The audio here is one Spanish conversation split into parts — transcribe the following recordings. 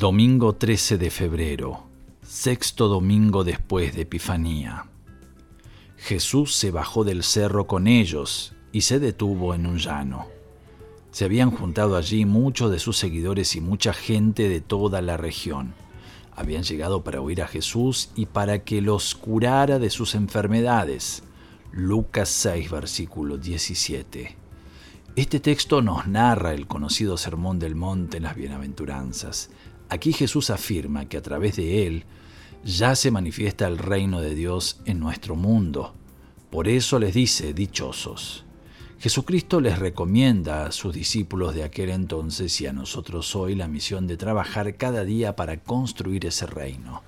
Domingo 13 de febrero, sexto domingo después de Epifanía. Jesús se bajó del cerro con ellos y se detuvo en un llano. Se habían juntado allí muchos de sus seguidores y mucha gente de toda la región. Habían llegado para oír a Jesús y para que los curara de sus enfermedades. Lucas 6, versículo 17. Este texto nos narra el conocido Sermón del Monte en las Bienaventuranzas. Aquí Jesús afirma que a través de él ya se manifiesta el reino de Dios en nuestro mundo. Por eso les dice, dichosos. Jesucristo les recomienda a sus discípulos de aquel entonces y a nosotros hoy la misión de trabajar cada día para construir ese reino.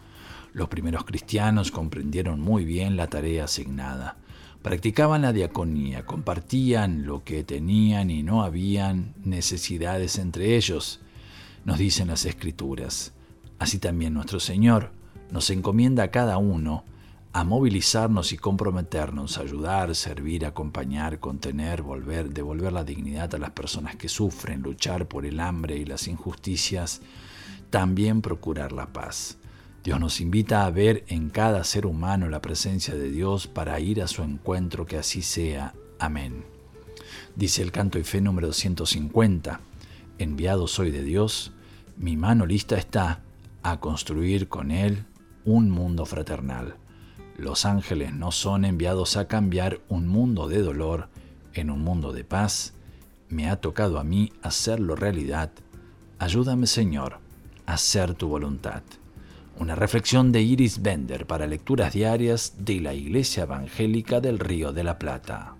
Los primeros cristianos comprendieron muy bien la tarea asignada. Practicaban la diaconía, compartían lo que tenían y no habían necesidades entre ellos nos dicen las Escrituras. Así también nuestro Señor nos encomienda a cada uno a movilizarnos y comprometernos, a ayudar, servir, acompañar, contener, volver, devolver la dignidad a las personas que sufren, luchar por el hambre y las injusticias, también procurar la paz. Dios nos invita a ver en cada ser humano la presencia de Dios para ir a su encuentro, que así sea. Amén. Dice el canto y fe número 250 enviado soy de Dios, mi mano lista está a construir con Él un mundo fraternal. Los ángeles no son enviados a cambiar un mundo de dolor en un mundo de paz. Me ha tocado a mí hacerlo realidad. Ayúdame, Señor, a hacer tu voluntad. Una reflexión de Iris Bender para lecturas diarias de la Iglesia Evangélica del Río de la Plata.